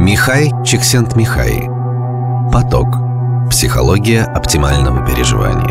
Михай Чиксент-Михай. Поток. Психология оптимального переживания.